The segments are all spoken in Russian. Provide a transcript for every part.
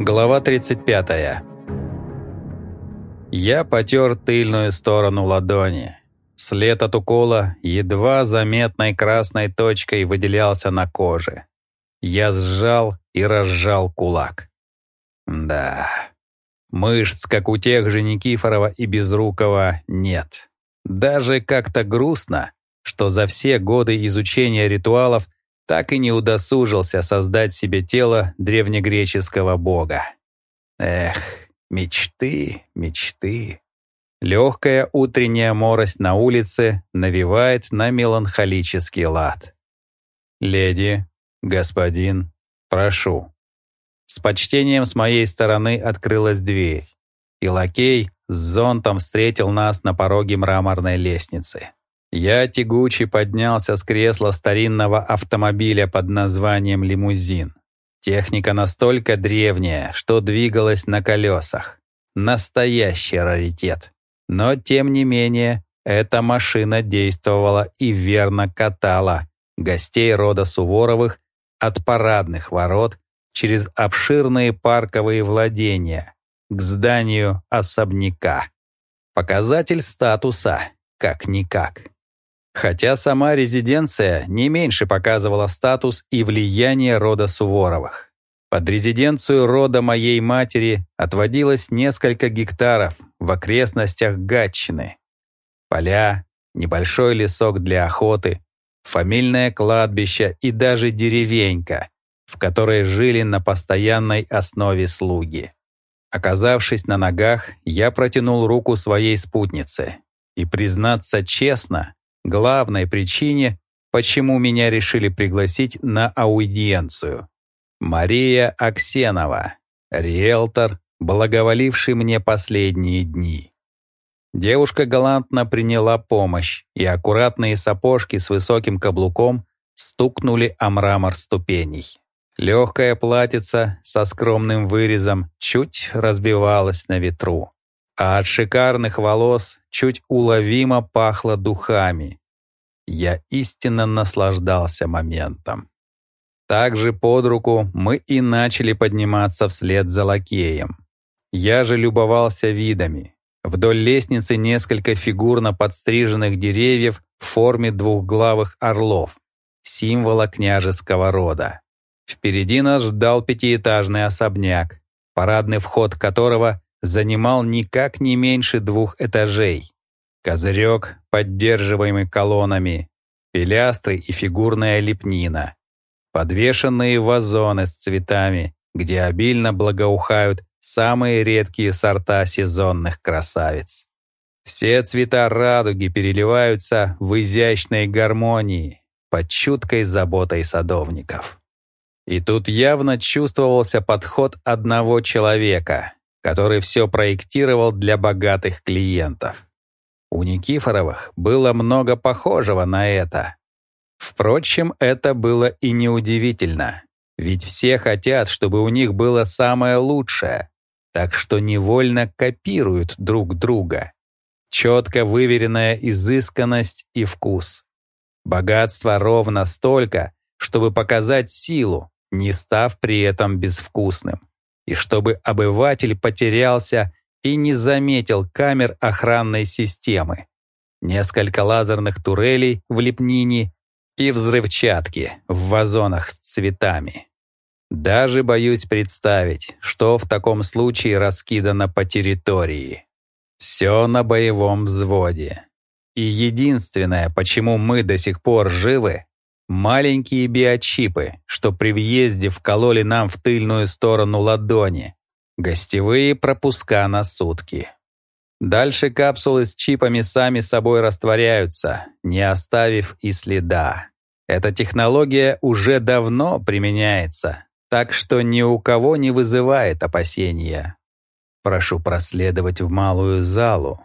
Глава 35. Я потер тыльную сторону ладони. След от укола едва заметной красной точкой выделялся на коже. Я сжал и разжал кулак. Да, мышц, как у тех же Никифорова и Безрукова, нет. Даже как-то грустно, что за все годы изучения ритуалов так и не удосужился создать себе тело древнегреческого бога. Эх, мечты, мечты. Легкая утренняя морость на улице навевает на меланхолический лад. «Леди, господин, прошу». С почтением с моей стороны открылась дверь, и лакей с зонтом встретил нас на пороге мраморной лестницы. Я тягуче поднялся с кресла старинного автомобиля под названием «Лимузин». Техника настолько древняя, что двигалась на колесах. Настоящий раритет. Но, тем не менее, эта машина действовала и верно катала гостей рода Суворовых от парадных ворот через обширные парковые владения к зданию особняка. Показатель статуса, как-никак. Хотя сама резиденция не меньше показывала статус и влияние рода Суворовых. Под резиденцию рода моей матери отводилось несколько гектаров в окрестностях Гатчины. Поля, небольшой лесок для охоты, фамильное кладбище и даже деревенька, в которой жили на постоянной основе слуги. Оказавшись на ногах, я протянул руку своей спутнице. И, признаться честно, главной причине, почему меня решили пригласить на аудиенцию. Мария Аксенова, риэлтор, благоволивший мне последние дни. Девушка галантно приняла помощь, и аккуратные сапожки с высоким каблуком стукнули о мрамор ступеней. Легкая платьица со скромным вырезом чуть разбивалась на ветру а от шикарных волос чуть уловимо пахло духами. Я истинно наслаждался моментом. Также под руку мы и начали подниматься вслед за лакеем. Я же любовался видами. Вдоль лестницы несколько фигурно подстриженных деревьев в форме двухглавых орлов, символа княжеского рода. Впереди нас ждал пятиэтажный особняк, парадный вход которого занимал никак не меньше двух этажей. Козырек, поддерживаемый колоннами, пилястры и фигурная лепнина, подвешенные вазоны с цветами, где обильно благоухают самые редкие сорта сезонных красавиц. Все цвета радуги переливаются в изящной гармонии под чуткой заботой садовников. И тут явно чувствовался подход одного человека, который все проектировал для богатых клиентов. У Никифоровых было много похожего на это. Впрочем, это было и неудивительно, ведь все хотят, чтобы у них было самое лучшее, так что невольно копируют друг друга. Четко выверенная изысканность и вкус. Богатство ровно столько, чтобы показать силу, не став при этом безвкусным и чтобы обыватель потерялся и не заметил камер охранной системы. Несколько лазерных турелей в лепнине и взрывчатки в вазонах с цветами. Даже боюсь представить, что в таком случае раскидано по территории. Все на боевом взводе. И единственное, почему мы до сих пор живы, Маленькие биочипы, что при въезде вкололи нам в тыльную сторону ладони. Гостевые пропуска на сутки. Дальше капсулы с чипами сами собой растворяются, не оставив и следа. Эта технология уже давно применяется, так что ни у кого не вызывает опасения. Прошу проследовать в малую залу.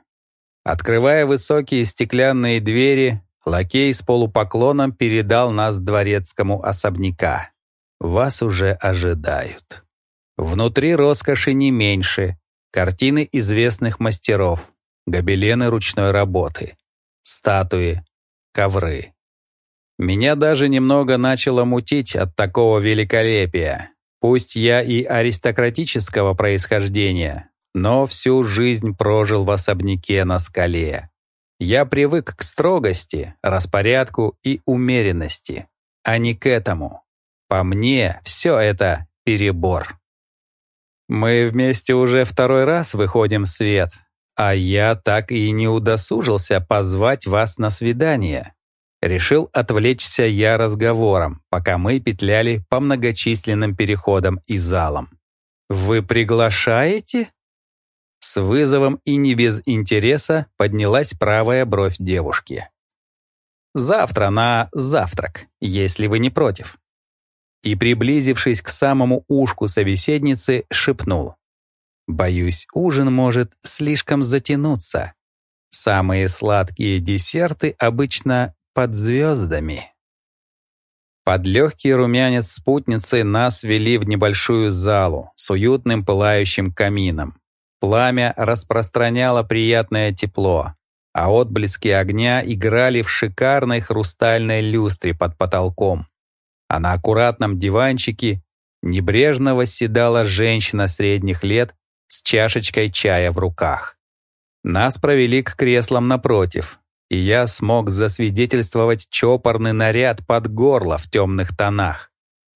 Открывая высокие стеклянные двери, Лакей с полупоклоном передал нас дворецкому особняка. Вас уже ожидают. Внутри роскоши не меньше. Картины известных мастеров, гобелены ручной работы, статуи, ковры. Меня даже немного начало мутить от такого великолепия. Пусть я и аристократического происхождения, но всю жизнь прожил в особняке на скале. Я привык к строгости, распорядку и умеренности, а не к этому. По мне, все это перебор. Мы вместе уже второй раз выходим в свет, а я так и не удосужился позвать вас на свидание. Решил отвлечься я разговором, пока мы петляли по многочисленным переходам и залам. «Вы приглашаете?» С вызовом и не без интереса поднялась правая бровь девушки. «Завтра на завтрак, если вы не против». И, приблизившись к самому ушку собеседницы, шепнул. «Боюсь, ужин может слишком затянуться. Самые сладкие десерты обычно под звездами». Под легкий румянец спутницы нас вели в небольшую залу с уютным пылающим камином. Пламя распространяло приятное тепло, а отблески огня играли в шикарной хрустальной люстре под потолком. А на аккуратном диванчике небрежно восседала женщина средних лет с чашечкой чая в руках. Нас провели к креслам напротив, и я смог засвидетельствовать чопорный наряд под горло в темных тонах.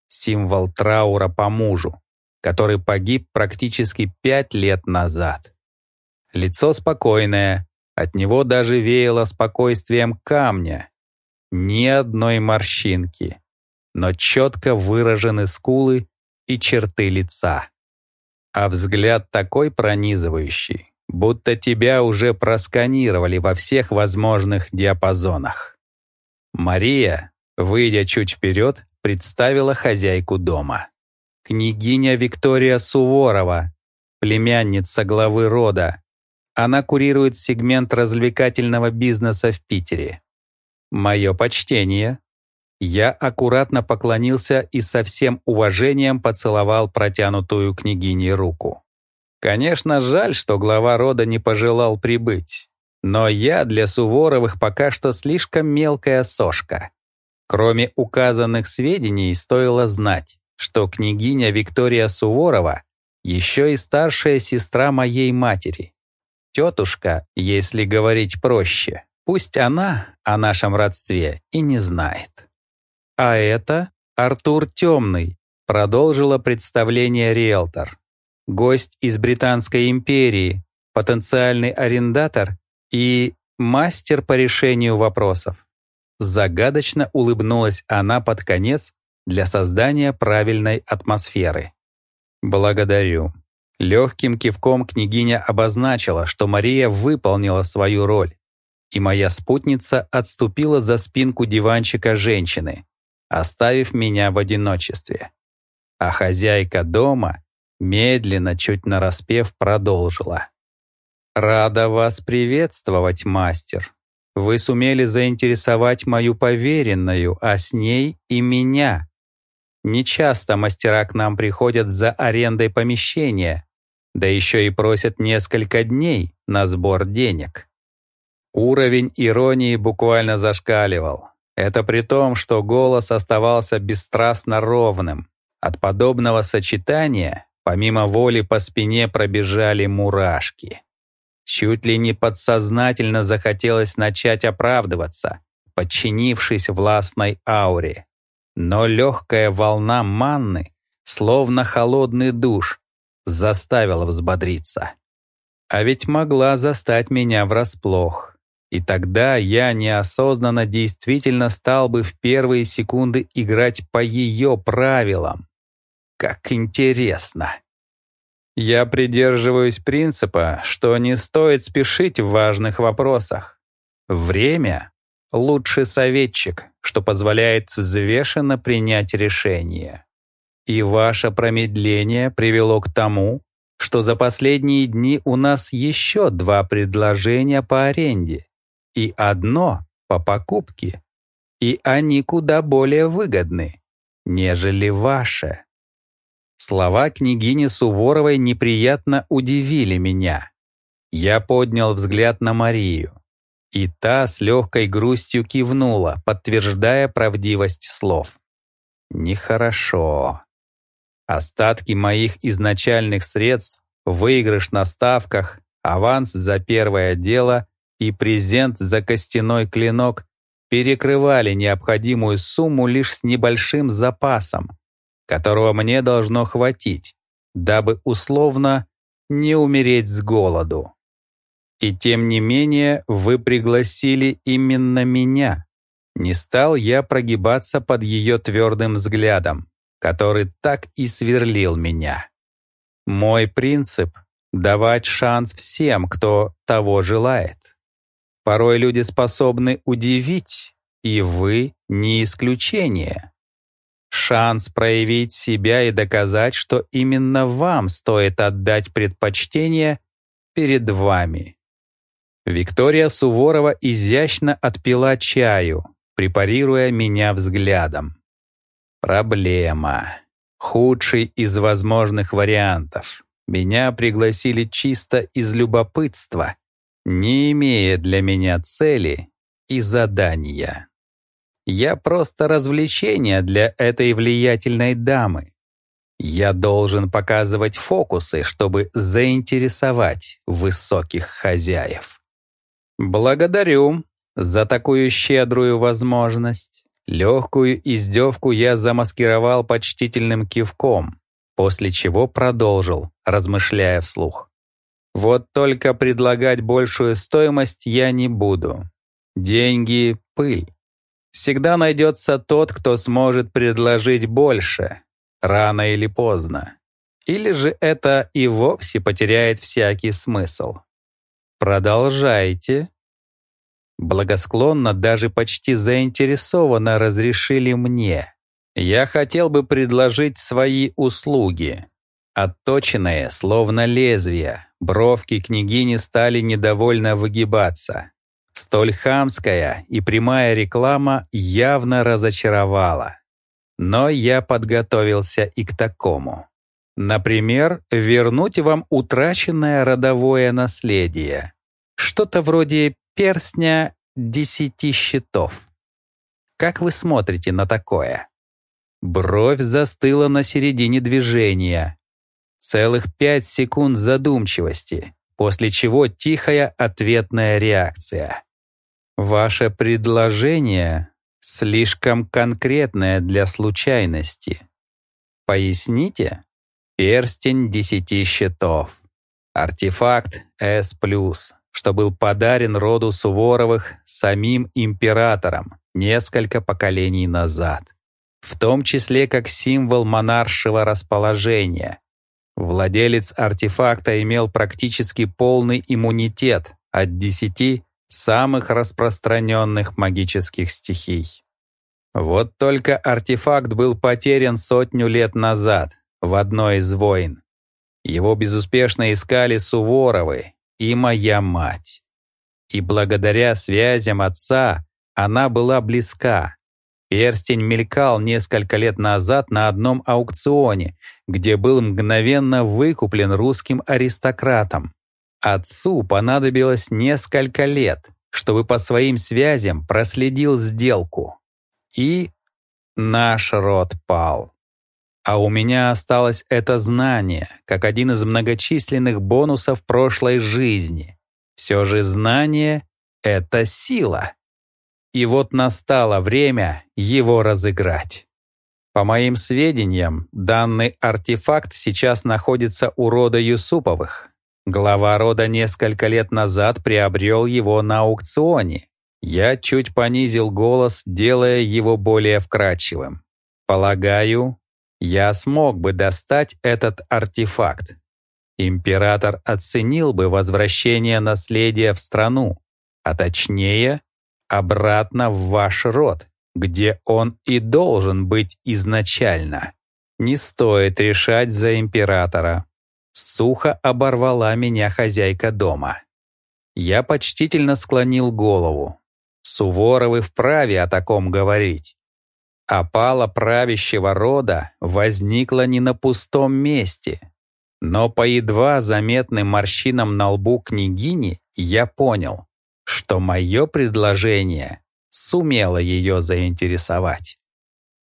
Символ траура по мужу который погиб практически пять лет назад. Лицо спокойное, от него даже веяло спокойствием камня. Ни одной морщинки, но четко выражены скулы и черты лица. А взгляд такой пронизывающий, будто тебя уже просканировали во всех возможных диапазонах. Мария, выйдя чуть вперед, представила хозяйку дома княгиня Виктория Суворова, племянница главы рода. Она курирует сегмент развлекательного бизнеса в Питере. Мое почтение. Я аккуратно поклонился и со всем уважением поцеловал протянутую княгине руку. Конечно, жаль, что глава рода не пожелал прибыть. Но я для Суворовых пока что слишком мелкая сошка. Кроме указанных сведений, стоило знать что княгиня Виктория Суворова еще и старшая сестра моей матери. Тетушка, если говорить проще, пусть она о нашем родстве и не знает. А это Артур Темный, продолжила представление риэлтор. Гость из Британской империи, потенциальный арендатор и мастер по решению вопросов. Загадочно улыбнулась она под конец, для создания правильной атмосферы. Благодарю. Легким кивком княгиня обозначила, что Мария выполнила свою роль, и моя спутница отступила за спинку диванчика женщины, оставив меня в одиночестве. А хозяйка дома медленно, чуть нараспев, продолжила. «Рада вас приветствовать, мастер. Вы сумели заинтересовать мою поверенную, а с ней и меня. Нечасто мастера к нам приходят за арендой помещения, да еще и просят несколько дней на сбор денег. Уровень иронии буквально зашкаливал. Это при том, что голос оставался бесстрастно ровным. От подобного сочетания, помимо воли, по спине пробежали мурашки. Чуть ли не подсознательно захотелось начать оправдываться, подчинившись властной ауре. Но легкая волна манны, словно холодный душ, заставила взбодриться. А ведь могла застать меня врасплох. И тогда я неосознанно действительно стал бы в первые секунды играть по ее правилам. Как интересно. Я придерживаюсь принципа, что не стоит спешить в важных вопросах. Время — лучший советчик, что позволяет взвешенно принять решение. И ваше промедление привело к тому, что за последние дни у нас еще два предложения по аренде и одно по покупке, и они куда более выгодны, нежели ваше. Слова княгини Суворовой неприятно удивили меня. Я поднял взгляд на Марию. И та с легкой грустью кивнула, подтверждая правдивость слов. Нехорошо. Остатки моих изначальных средств, выигрыш на ставках, аванс за первое дело и презент за костяной клинок перекрывали необходимую сумму лишь с небольшим запасом, которого мне должно хватить, дабы условно не умереть с голоду. И тем не менее вы пригласили именно меня. Не стал я прогибаться под ее твердым взглядом, который так и сверлил меня. Мой принцип — давать шанс всем, кто того желает. Порой люди способны удивить, и вы не исключение. Шанс проявить себя и доказать, что именно вам стоит отдать предпочтение перед вами. Виктория Суворова изящно отпила чаю, препарируя меня взглядом. Проблема. Худший из возможных вариантов. Меня пригласили чисто из любопытства, не имея для меня цели и задания. Я просто развлечение для этой влиятельной дамы. Я должен показывать фокусы, чтобы заинтересовать высоких хозяев. Благодарю за такую щедрую возможность. Легкую издевку я замаскировал почтительным кивком, после чего продолжил, размышляя вслух. Вот только предлагать большую стоимость я не буду. Деньги — пыль. Всегда найдется тот, кто сможет предложить больше, рано или поздно. Или же это и вовсе потеряет всякий смысл. Продолжайте. Благосклонно, даже почти заинтересованно разрешили мне. Я хотел бы предложить свои услуги. Отточенные, словно лезвия, бровки княгини стали недовольно выгибаться. Столь хамская и прямая реклама явно разочаровала. Но я подготовился и к такому. Например, вернуть вам утраченное родовое наследие. Что-то вроде перстня десяти щитов. Как вы смотрите на такое? Бровь застыла на середине движения, Целых пять секунд задумчивости, после чего тихая ответная реакция. Ваше предложение слишком конкретное для случайности. Поясните? Перстень десяти щитов. Артефакт S+, что был подарен роду Суворовых самим императором несколько поколений назад, в том числе как символ монаршего расположения, Владелец артефакта имел практически полный иммунитет от десяти самых распространенных магических стихий. Вот только артефакт был потерян сотню лет назад в одной из войн. Его безуспешно искали Суворовы и моя мать. И благодаря связям отца она была близка, Перстень мелькал несколько лет назад на одном аукционе, где был мгновенно выкуплен русским аристократом. Отцу понадобилось несколько лет, чтобы по своим связям проследил сделку. И наш род пал. А у меня осталось это знание, как один из многочисленных бонусов прошлой жизни. Все же знание — это сила. И вот настало время его разыграть. По моим сведениям, данный артефакт сейчас находится у рода Юсуповых. Глава рода несколько лет назад приобрел его на аукционе. Я чуть понизил голос, делая его более вкрадчивым. Полагаю, я смог бы достать этот артефакт. Император оценил бы возвращение наследия в страну, а точнее, обратно в ваш род, где он и должен быть изначально. Не стоит решать за императора. Сухо оборвала меня хозяйка дома. Я почтительно склонил голову. Суворовы вправе о таком говорить. Опала правящего рода возникла не на пустом месте. Но по едва заметным морщинам на лбу княгини я понял, что мое предложение сумело ее заинтересовать.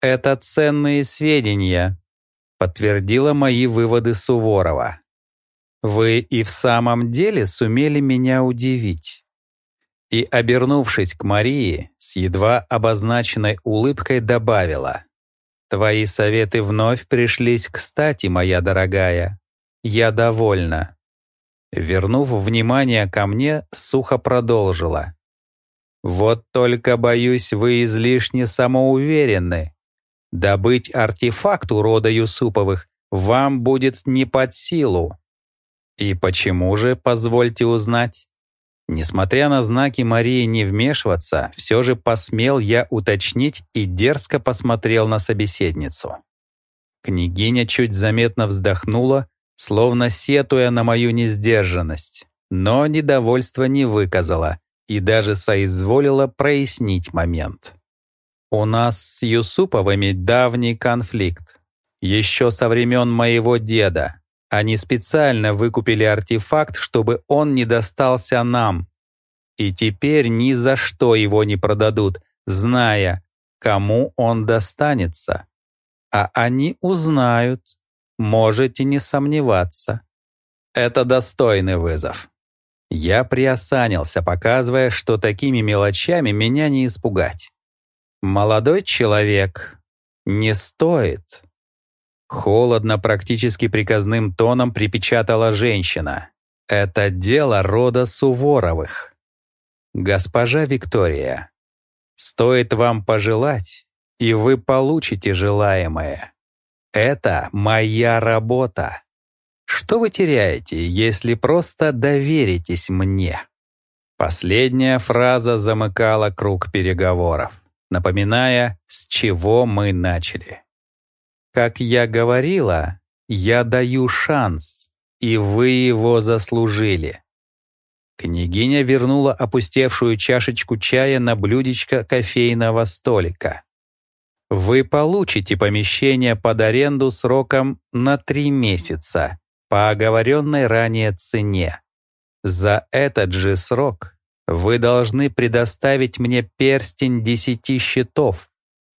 «Это ценные сведения», — подтвердила мои выводы Суворова. «Вы и в самом деле сумели меня удивить». И, обернувшись к Марии, с едва обозначенной улыбкой добавила. «Твои советы вновь пришлись кстати, моя дорогая. Я довольна». Вернув внимание ко мне, сухо продолжила. «Вот только, боюсь, вы излишне самоуверенны. Добыть артефакт у рода Юсуповых вам будет не под силу». «И почему же, позвольте узнать?» Несмотря на знаки Марии не вмешиваться, все же посмел я уточнить и дерзко посмотрел на собеседницу. Княгиня чуть заметно вздохнула, словно сетуя на мою несдержанность, но недовольства не выказала и даже соизволила прояснить момент. У нас с Юсуповыми давний конфликт. Еще со времен моего деда. Они специально выкупили артефакт, чтобы он не достался нам. И теперь ни за что его не продадут, зная, кому он достанется. А они узнают, Можете не сомневаться. Это достойный вызов. Я приосанился, показывая, что такими мелочами меня не испугать. Молодой человек, не стоит. Холодно, практически приказным тоном припечатала женщина. Это дело рода Суворовых. Госпожа Виктория, стоит вам пожелать, и вы получите желаемое. Это моя работа. Что вы теряете, если просто доверитесь мне? Последняя фраза замыкала круг переговоров, напоминая, с чего мы начали. Как я говорила, я даю шанс, и вы его заслужили. Княгиня вернула опустевшую чашечку чая на блюдечко кофейного столика. Вы получите помещение под аренду сроком на три месяца по оговоренной ранее цене. За этот же срок вы должны предоставить мне перстень десяти счетов.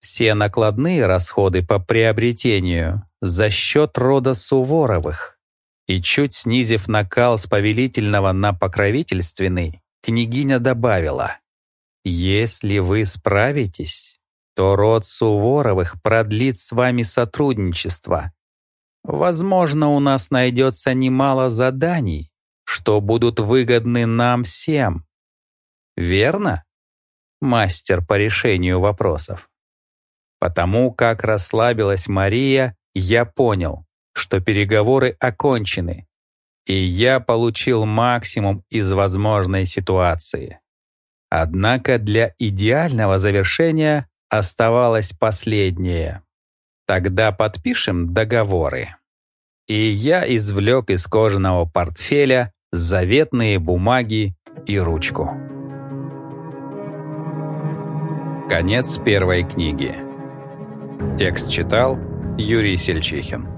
Все накладные расходы по приобретению за счет рода Суворовых. И чуть снизив накал с повелительного на покровительственный, княгиня добавила, «Если вы справитесь, то род Суворовых продлит с вами сотрудничество. Возможно, у нас найдется немало заданий, что будут выгодны нам всем. Верно? Мастер по решению вопросов. Потому как расслабилась Мария, я понял, что переговоры окончены, и я получил максимум из возможной ситуации. Однако для идеального завершения Оставалось последнее. Тогда подпишем договоры. И я извлек из кожаного портфеля заветные бумаги и ручку. Конец первой книги. Текст читал Юрий Сельчихин.